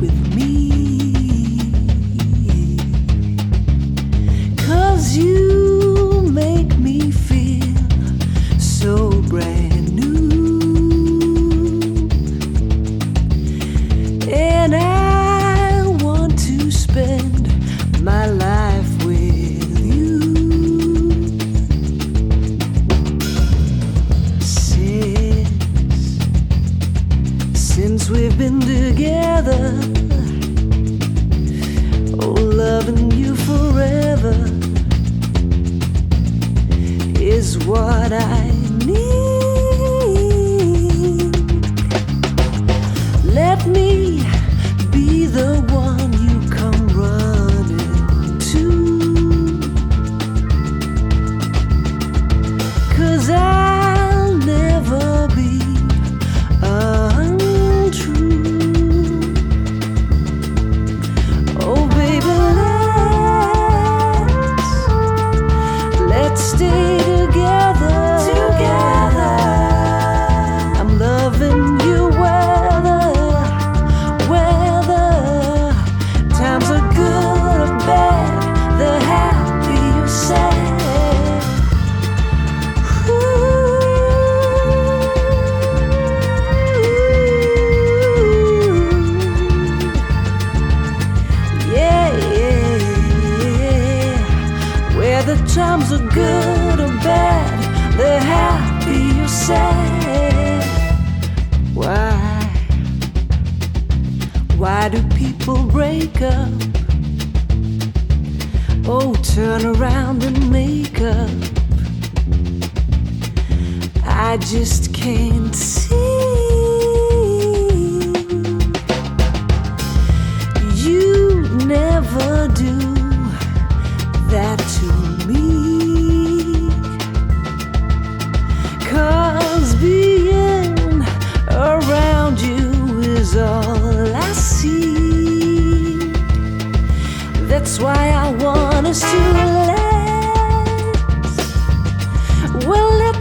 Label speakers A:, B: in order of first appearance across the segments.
A: with me. Cause you loving you forever is what I Whether times are good or bad, they're happy or sad. Why? Why do people break up? Oh, turn around and make up. I just can't see.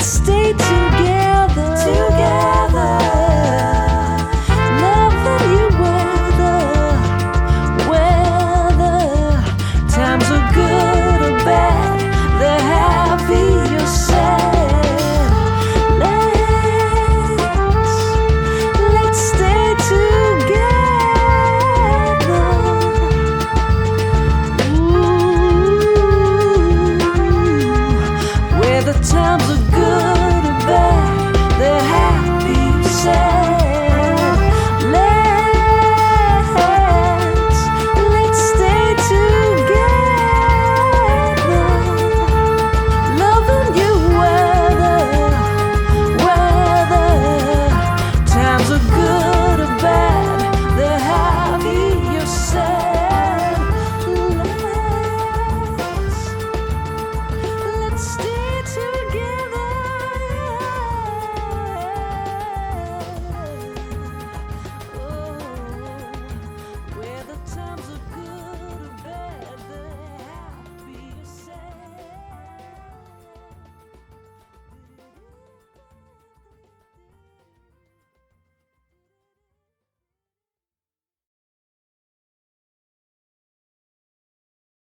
A: stay together.